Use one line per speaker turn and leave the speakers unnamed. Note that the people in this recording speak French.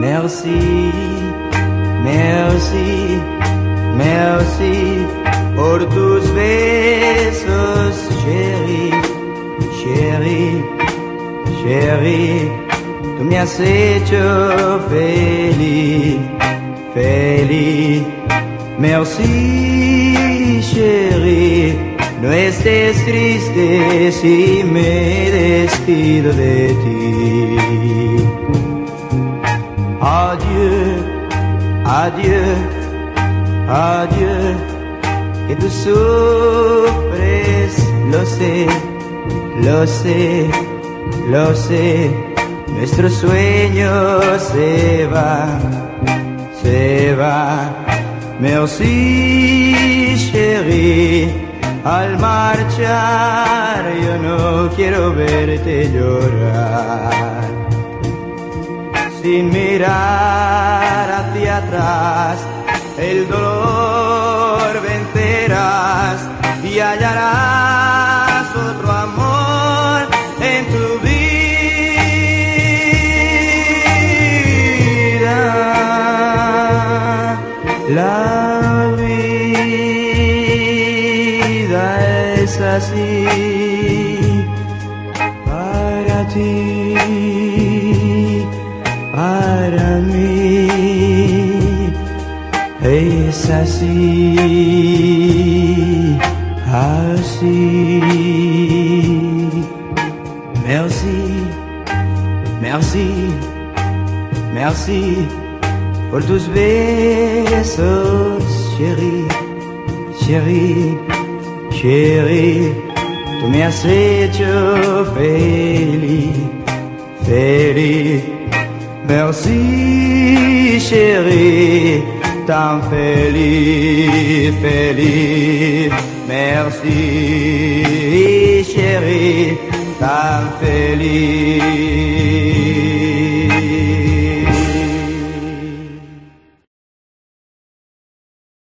merci, merci, merci por tus besos, chérie, chérie, chérie. Tú me has hecho feliz, feliz. Merci, chérie. No estés triste si me despido de ti. Adieu, adieu, adieu. Que tú sufres, lo sé, lo sé, lo sé. Nuestro sueño se va, se va. Merci, chérie. Al marchar yo no quiero verte llorar. Sin mirar hacia atrás, el dolor vencerás y hallarás otro amor en tu vida. La vida es así para ti, Merci, merci, merci por tus besos, chérie, chérie, chérie. Tú me has hecho feliz, feliz. Merci, chérie, tan feliz, feliz. Merci, chérie, tan feliz.